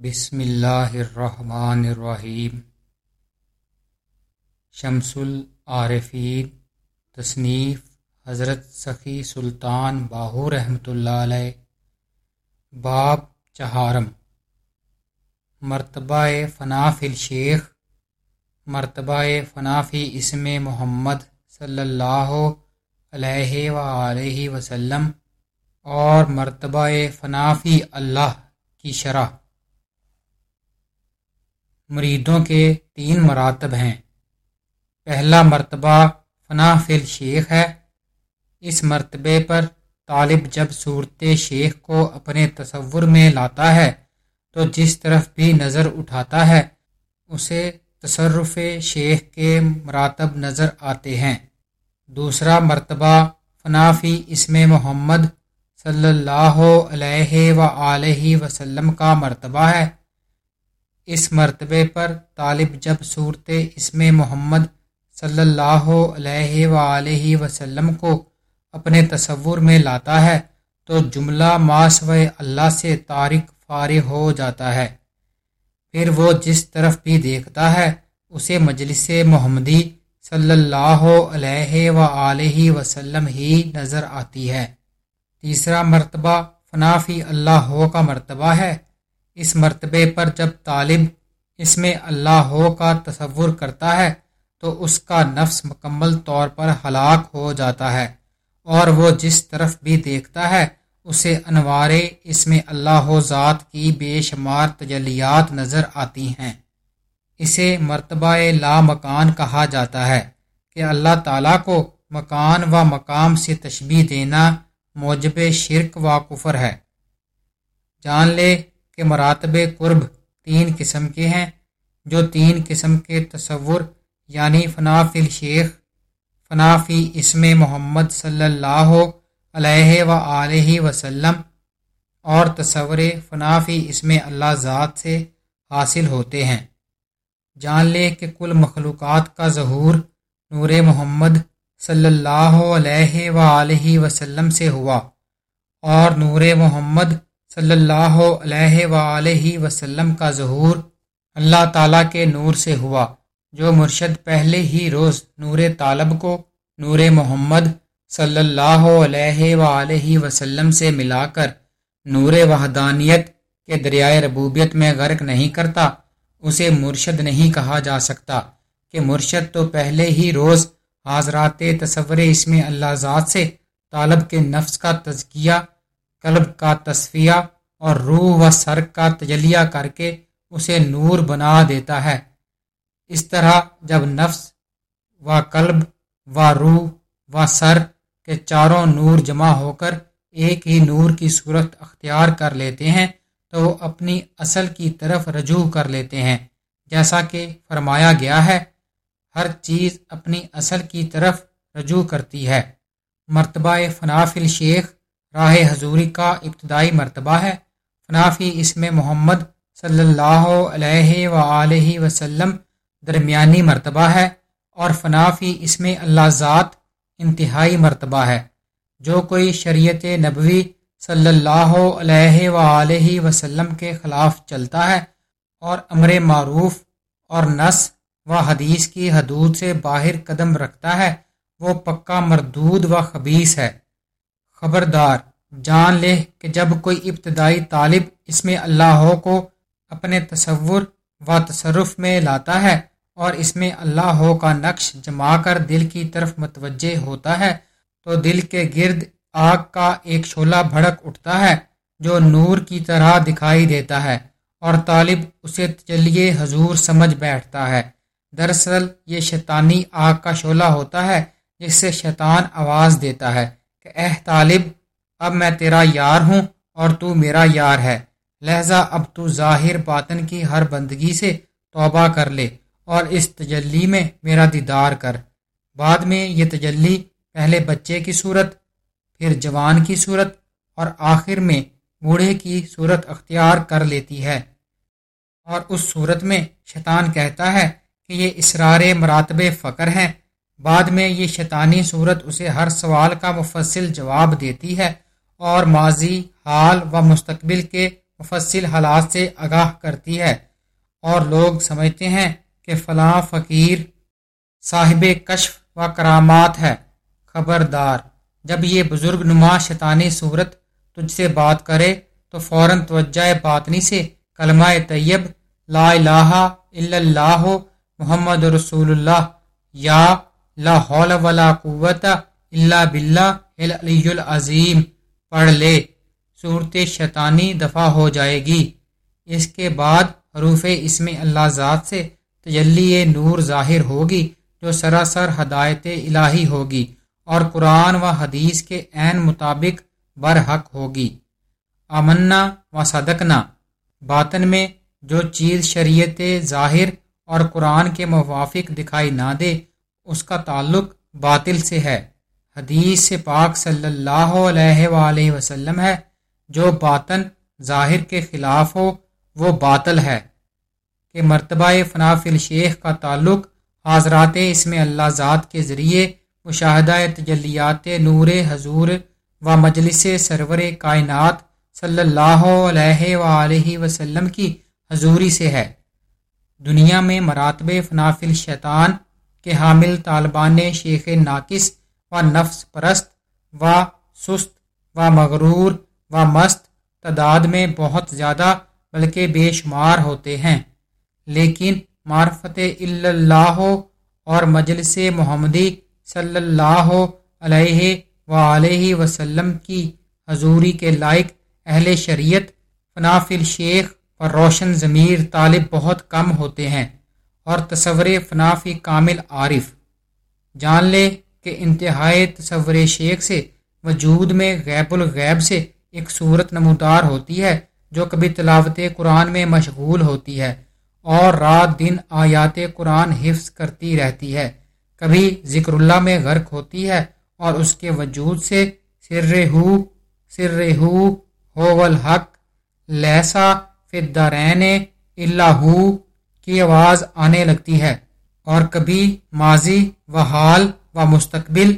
بسم اللہ الرحمن الرحیم شمس العارفین تصنیف حضرت سخی سلطان باہو رحمۃ اللہ علیہ، باب چہارم، مرتبہ فناف الشیخ، مرتبہ فنافی اسم محمد صلی اللہ علیہ وآلہ وسلم، اور مرتبہ فنافی اللہ کی شرح۔ مریدوں کے تین مراتب ہیں۔ پہلا مرتبہ فنا فل شیخ ہے۔ اس مرتبے پر طالب جب صورت شیخ کو اپنے تصور میں لاتا ہے تو جس طرف بھی نظر اٹھاتا ہے، اسے تصرف شیخ کے مراتب نظر آتے ہیں۔ دوسرا مرتبہ فنافی اسم محمد صلی اللہ علیہ و وسلم کا مرتبہ ہے۔ اس مرتبے پر طالب جب صورت اسم محمد صلی اللہ علیہ و وسلم کو اپنے تصور میں لاتا ہے، تو جملہ ماس و اللہ سے تارک فارغ ہو جاتا ہے۔ پھر وہ جس طرف بھی دیکھتا ہے، اسے مجلس محمدی صلی اللہ علیہ و وسلم ہی نظر آتی ہے۔ تیسرا مرتبہ فنافی اللہ ہو کا مرتبہ ہے۔ اس مرتبے پر جب طالب اس میں اللہ ہو کا تصور کرتا ہے، تو اس کا نفس مکمل طور پر ہلاک ہو جاتا ہے اور وہ جس طرف بھی دیکھتا ہے، اسے انوار اس میں اللہ ہو ذات کی بے شمار تجلیات نظر آتی ہیں۔ اسے مرتبہ لا مکان کہا جاتا ہے کہ اللہ تعالیٰ کو مکان و مقام سے تشبیح دینا موجب شرک و کفر ہے۔ جان لے کہ مراتب قرب تین قسم کے ہیں، جو تین قسم کے تصور یعنی فنافی الشیخ فنافی اسم محمد صلی اللہ علیہ و علیہ وسلم اور تصور فنافی اسم اللہ ذات سے حاصل ہوتے ہیں۔ جان لے کہ کل مخلوقات کا ظہور نور محمد صلی اللہ علیہ و علیہ وسلم سے ہوا اور نور محمد صلی اللہ علیہ و وسلم کا ظہور اللہ تعالیٰ کے نور سے ہوا، جو مرشد پہلے ہی روز نور طالب کو نور محمد صلی اللہ علیہ و وسلم سے ملا کر نور وحدانیت کے دریائے ربوبیت میں غرق نہیں کرتا، اسے مرشد نہیں کہا جا سکتا۔ کہ مرشد تو پہلے ہی روز حاضرات تصور اس میں اللہ ذات سے طالب کے نفس کا تزکیہ قلب کا تصفیہ اور روح و سر کا تجلیہ کر کے اسے نور بنا دیتا ہے۔ اس طرح جب نفس و قلب و روح و سر کے چاروں نور جمع ہو کر ایک ہی نور کی صورت اختیار کر لیتے ہیں، تو وہ اپنی اصل کی طرف رجوع کر لیتے ہیں۔ جیسا کہ فرمایا گیا ہے، ہر چیز اپنی اصل کی طرف رجوع کرتی ہے۔ مرتبہ فناف الشیخ راہ حضوری کا ابتدائی مرتبہ ہے۔ فنافی اسم محمد صلی اللہ علیہ و وسلم درمیانی مرتبہ ہے اور فنافی اسم اللہ ذات انتہائی مرتبہ ہے۔ جو کوئی شریعت نبوی صلی اللہ علیہ و وسلم کے خلاف چلتا ہے اور امر معروف اور نس و حدیث کی حدود سے باہر قدم رکھتا ہے، وہ پکا مردود و خبیص ہے۔ خبردار۔ جان لے کہ جب کوئی ابتدائی طالب اس میں اللہ کو اپنے تصور و تصرف میں لاتا ہے اور اس میں اللہ کا نقش جما کر دل کی طرف متوجہ ہوتا ہے، تو دل کے گرد آگ کا ایک شولہ بھڑک اٹھتا ہے جو نور کی طرح دکھائی دیتا ہے اور طالب اسے چلیے حضور سمجھ بیٹھتا ہے۔ دراصل یہ شیطانی آگ کا شعلہ ہوتا ہے جس سے شیطان آواز دیتا ہے۔ کہ اہ طالب، اب میں تیرا یار ہوں اور تو میرا یار ہے۔ لہذا اب تو ظاہر باطن کی ہر بندگی سے توبہ کر لے اور اس تجلی میں میرا دیدار کر۔ بعد میں یہ تجلی پہلے بچے کی صورت، پھر جوان کی صورت اور آخر میں بوڑھے کی صورت اختیار کر لیتی ہے۔ اور اس صورت میں شیطان کہتا ہے کہ یہ اسرار مراتب فقر ہیں۔ بعد میں یہ شیطانی صورت اسے ہر سوال کا مفصل جواب دیتی ہے اور ماضی، حال و مستقبل کے مفصل حالات سے آگاہ کرتی ہے اور لوگ سمجھتے ہیں کہ فلاں فقیر صاحب کشف و کرامات ہے۔ خبردار، جب یہ بزرگ نما شیطانی صورت تجھ سے بات کرے تو فوراً توجہ باطنی سے کلمہ طیب، لا الہ الا اللہ محمد رسول اللہ یا لا حول ولا قوت الا باللہ العلی العظیم، پڑھ لے، صورت شیطانی دفع ہو جائے گی۔ اس کے بعد حروف اسم اللہ ذات سے تجلی نور ظاہر ہوگی، جو سراسر ہدایت الہی ہوگی اور قرآن و حدیث کے عین مطابق برحق ہوگی۔ امنا و صدقنا، باطن میں جو چیز شریعت ظاہر اور قرآن کے موافق دکھائی نہ دے اس کا تعلق باطل سے ہے۔ حدیث سے پاک صلی اللہ علیہ وآلہ وسلم ہے، جو باطن ظاہر کے خلاف ہو، وہ باطل ہے۔ کہ مرتبہ فناف الشیخ کا تعلق حضرات اس میں اللہ ذات کے ذریعے مشاہدہ تجلیات نور حضور و مجلس سرور کائنات صلی اللہ علیہ وآلہ وسلم کی حضوری سے ہے۔ دنیا میں مراتب فناف الشیطان کے حامل طالبان شیخ ناقص و نفس پرست و سست و مغرور و مست تعداد میں بہت زیادہ بلکہ بے شمار ہوتے ہیں۔ لیکن معرفت اللہ اور مجلس محمدی صلی اللہ علیہ و وسلم کی حضوری کے لائق اہل شریعت فناف الشیخ اور روشن ضمیر طالب بہت کم ہوتے ہیں۔ اور تصور فنافی کامل عارف۔ جان لے کہ انتہائی تصور شیخ سے وجود میں غیب الغیب سے ایک صورت نمودار ہوتی ہے جو کبھی تلاوت قرآن میں مشغول ہوتی ہے اور رات دن آیات قرآن حفظ کرتی رہتی ہے۔ کبھی ذکر اللہ میں غرق ہوتی ہے اور اس کے وجود سے سر ہو سر ہو ہو الحق لہسا فدارین اللہ کی آواز آنے لگتی ہے اور کبھی ماضی و حال و مستقبل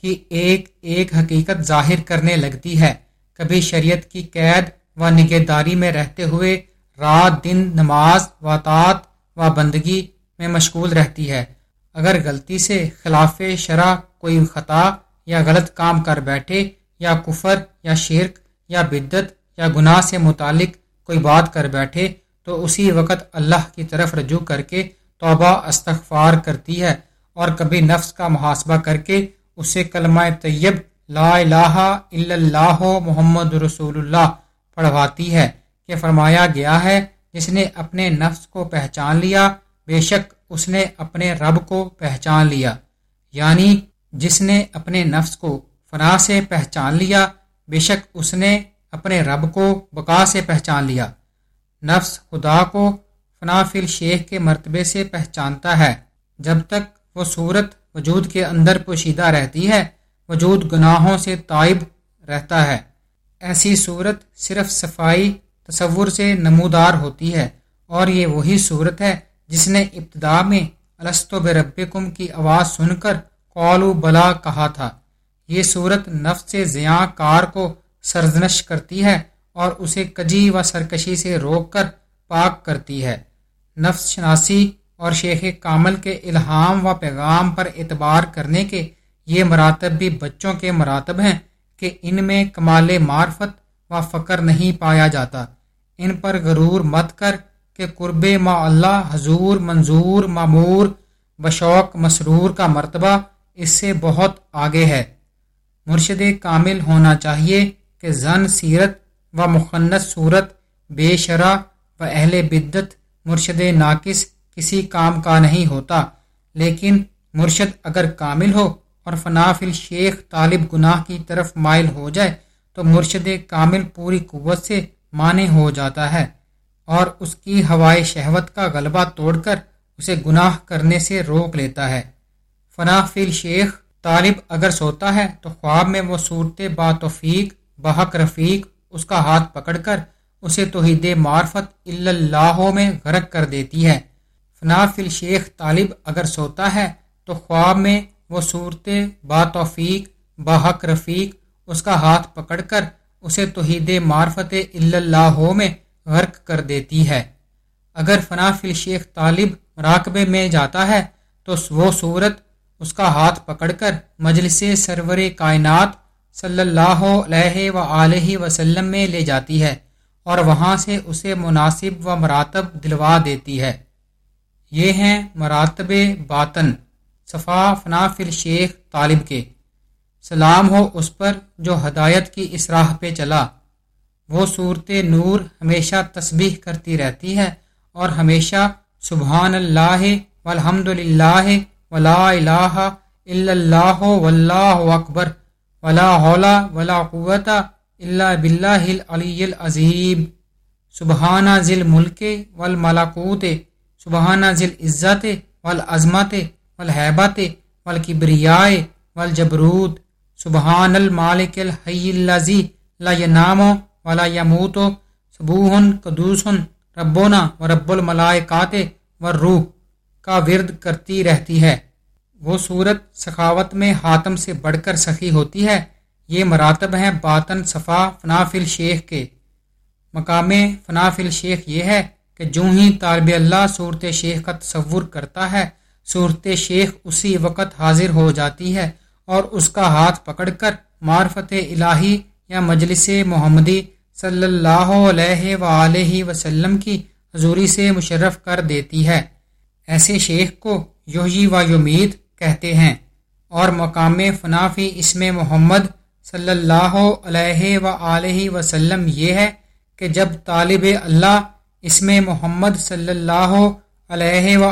کی ایک ایک حقیقت ظاہر کرنے لگتی ہے۔ کبھی شریعت کی قید و نگہداری میں رہتے ہوئے رات، دن، نماز و طاط و بندگی میں مشغول رہتی ہے۔ اگر غلطی سے خلاف شرح کوئی خطا یا غلط کام کر بیٹھے، یا کفر، یا شرک، یا بدت یا گناہ سے متعلق کوئی بات کر بیٹھے تو اسی وقت اللہ کی طرف رجوع کر کے توبہ استغفار کرتی ہے اور کبھی نفس کا محاسبہ کر کے اسے کلمہ طیب لا الہ الا اللہ محمد رسول اللہ پڑھواتی ہے کہ فرمایا گیا ہے، جس نے اپنے نفس کو پہچان لیا، بے شک اس نے اپنے رب کو پہچان لیا۔ یعنی جس نے اپنے نفس کو فنا سے پہچان لیا، بے شک اس نے اپنے رب کو بقا سے پہچان لیا۔ نفس خدا کو فنا فل شیخ کے مرتبے سے پہچانتا ہے۔ جب تک وہ صورت وجود کے اندر پوشیدہ رہتی ہے، وجود گناہوں سے طائب رہتا ہے۔ ایسی صورت صرف صفائی، تصور سے نمودار ہوتی ہے۔ اور یہ وہی صورت ہے جس نے ابتدا میں السط بربکم کی آواز سن کر قول بلا کہا تھا۔ یہ صورت نفس سے زیاں کار کو سرزنش کرتی ہے۔ اور اسے کجی و سرکشی سے روک کر پاک کرتی ہے۔ نفس شناسی اور شیخ کامل کے الہام و پیغام پر اعتبار کرنے کے یہ مراتب بھی بچوں کے مراتب ہیں کہ ان میں کمال معرفت و فقر نہیں پایا جاتا۔ ان پر غرور مت کر کہ قرب ما اللہ حضور منظور معمور بشوق مسرور کا مرتبہ اس سے بہت آگے ہے۔ مرشد کامل ہونا چاہیے کہ زن، سیرت و مخنت صورت، بے شرح و اہل بدت مرشد ناقص، کسی کام کا نہیں ہوتا۔ لیکن مرشد اگر کامل ہو اور فناف الشیخ طالب گناہ کی طرف مائل ہو جائے، تو مرشد کامل پوری قوت سے مانے ہو جاتا ہے۔ اور اس کی ہوائے شہوت کا غلبہ توڑ کر اسے گناہ کرنے سے روک لیتا ہے۔ فنا فل شیخ طالب اگر سوتا ہے، تو خواب میں وہ صورت با توفیق بحق رفیق اس کا ہاتھ پکڑ کر اسے توحید معرفت اللہ میں غرق کر دیتی ہے۔ فنا فل شیخ طالب اگر سوتا ہے تو خواب میں وہ صورت با توفیق بحق رفیق اس کا ہاتھ پکڑ کر اسے توحید معرفت اللہ میں غرق کر دیتی ہے۔ اگر فنا فی الشیخ طالب مراقبے میں جاتا ہے تو وہ صورت اس کا ہاتھ پکڑ کر مجلس سرور کائنات صلی اللہ علیہ و وسلم میں لے جاتی ہے اور وہاں سے اسے مناسب و مراتب دلوا دیتی ہے۔ یہ ہیں مراتب باطن، صفا فناف الشیخ طالب کے۔ سلام ہو اس پر جو ہدایت کی اس راہ پہ چلا۔ وہ صورت نور ہمیشہ تسبیح کرتی رہتی ہے اور ہمیشہ سبحان اللہ والحمد للہ ولا الہ الا اللہ واللہ اکبر۔ ولا حولا ولا قوت الا باللہ العلی العظیم. سبحانہ ذل ملک والملکوت سبحانہ ذل عزت والعظمت والحیبت والکبریائے والجبروت. سبحان المالک الحی اللذی لا ینام ولا یموت. سبوہن قدوسن ربونا و رب الملائکات و روح کا ورد کرتی رہتی ہے۔ وہ صورت سخاوت میں حاتم سے بڑھ کر سخی ہوتی ہے۔ یہ مراتب ہیں باطن صفا فناف الشیخ کے۔ مقام فناف الشیخ یہ ہے کہ جو ہی طالب اللہ صورت شیخ کا تصور کرتا ہے، صورت شیخ اسی وقت حاضر ہو جاتی ہے اور اس کا ہاتھ پکڑ کر معرفت الہی یا مجلس محمدی صلی اللہ علیہ وآلہ وسلم کی حضوری سے مشرف کر دیتی ہے۔ ایسے شیخ کو یوہی و یمید کہتے ہیں اور مقام فنافی اسم محمد صلی اللہ علیہ و وسلم یہ ہے کہ جب طالب اللہ اسم محمد صلی اللہ علیہ و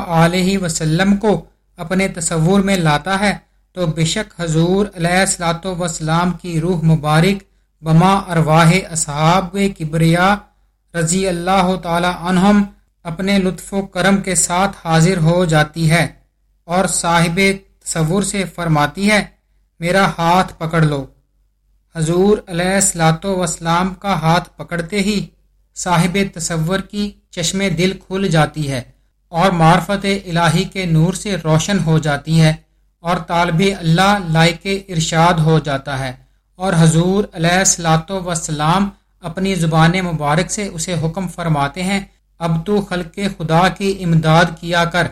وسلم کو اپنے تصور میں لاتا ہے تو بشک حضور علیہ السلاۃ وسلام کی روح مبارک بما ارواح اصحاب کبریا رضی اللہ تعالی عنہم اپنے لطف و کرم کے ساتھ حاضر ہو جاتی ہے۔ اور صاحب تصور سے فرماتی ہے، میرا ہاتھ پکڑ لو۔ حضور علیہ السلاۃ وسلام کا ہاتھ پکڑتے ہی صاحب تصور کی چشم دل کھل جاتی ہے اور معرفت الہی کے نور سے روشن ہو جاتی ہے اور طالب اللہ لائق ارشاد ہو جاتا ہے۔ اور حضور علیہ السلاۃ وسلام اپنی زبان مبارک سے اسے حکم فرماتے ہیں، اب تو خلق خدا کی امداد کیا کر۔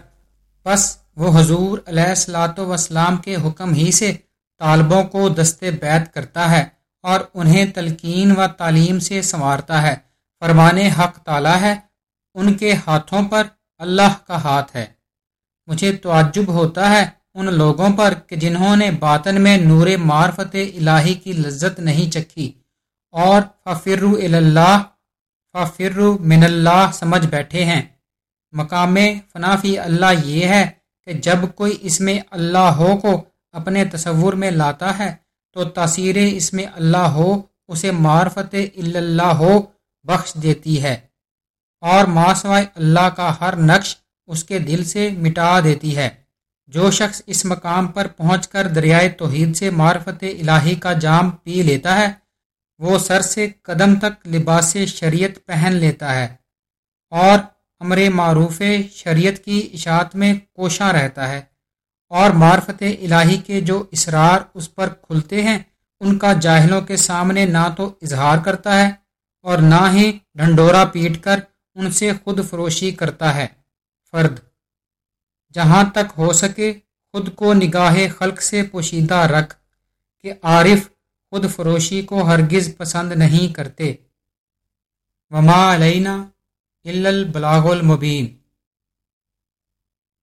بس وہ حضور علیہ السلاۃ وسلام کے حکم ہی سے طالبوں کو دست بیت کرتا ہے اور انہیں تلقین و تعلیم سے سنوارتا ہے۔ فرمان حق تعالی ہے، ان کے ہاتھوں پر اللہ کا ہاتھ ہے۔ مجھے تعجب ہوتا ہے ان لوگوں پر کہ جنہوں نے باطن میں نور معرفت الہی کی لذت نہیں چکھی اور ففر اللہ ففر من اللہ سمجھ بیٹھے ہیں۔ مقام فنافی اللہ یہ ہے کہ جب کوئی اس میں اللہ ہو کو اپنے تصور میں لاتا ہے، تو تاثیر اس میں اللہ ہو، اسے معرفت اللہ ہو بخش دیتی ہے۔ اور ماسوائے اللہ کا ہر نقش اس کے دل سے مٹا دیتی ہے۔ جو شخص اس مقام پر پہنچ کر دریائے توحید سے معرفت الہی کا جام پی لیتا ہے، وہ سر سے قدم تک لباس شریعت پہن لیتا ہے۔ اور امر معروف شریعت کی اشاعت میں کوشاں رہتا ہے اور معرفت الہی کے جو اسرار اس پر کھلتے ہیں، ان کا جاہلوں کے سامنے نہ تو اظہار کرتا ہے اور نہ ہی ڈھنڈورا پیٹ کر ان سے خود فروشی کرتا ہے۔ فرد جہاں تک ہو سکے، خود کو نگاہ خلق سے پوشیدہ رکھ کہ عارف خود فروشی کو ہرگز پسند نہیں کرتے۔ وما علینا البلاغ المبین